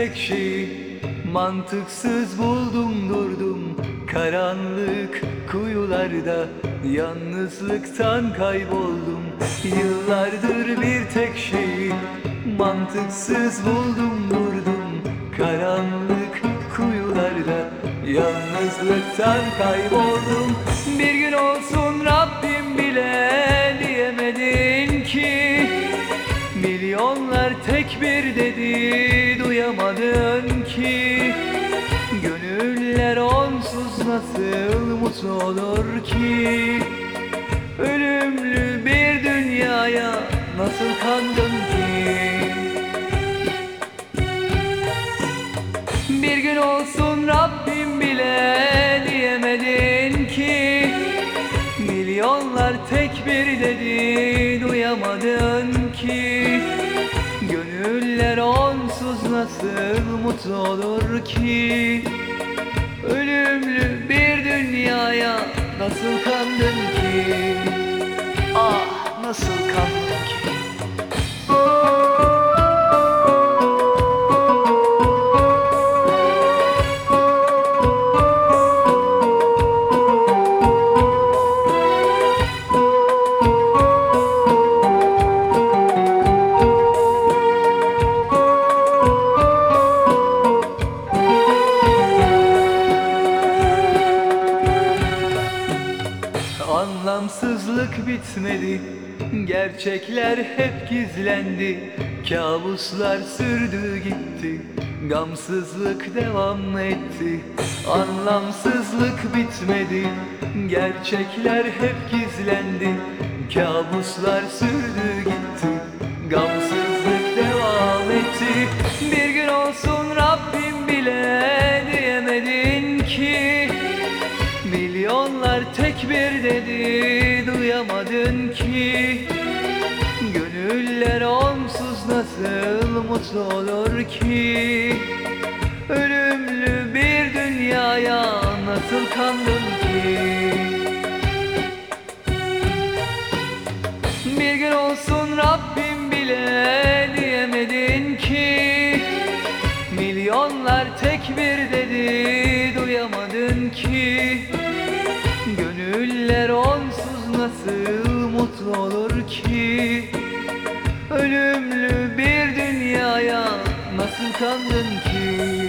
tek şeyi Mantıksız buldum durdum. Karanlık kuyularda Yalnızlıktan kayboldum. Yıllardır bir tek şeyi Mantıksız buldum durdum. Karanlık kuyularda Yalnızlıktan kayboldum. Bir gün olsun Rabbim dedi duyamadın ki Gönüller onsuz nasıl mutlu olur ki? Ölümlü bir dünyaya nasıl kandın ki? Bir gün olsun Rabbim bile diyemedin ki Milyonlar tek bir dedi duyamadın ki nasıl mutlu olur ki. Ölümlü bir dünyaya nasıl kandın ki? Ah nasıl kandın ki Anlamsızlık bitmedi Gerçekler hep gizlendi. Kabuslar sürdü gitti Gamsızlık devam etti. Anlamsızlık bitmedi Gerçekler hep gizlendi. Kabuslar sürdü gitti Gamsızlık devam etti Milyonlar tek bir dedi duyamadın ki. Gönüller onsuz nasıl mutlu olur ki? Ölümlü bir dünyaya nasıl kandın ki? Bir gün olsun Rabbim bile diyemedin ki. Milyonlar tek bir dedi duyamadın ki Gönüller onsuz nasıl mutlu olur ki? Ölümlü bir dünyaya nasıl kandın ki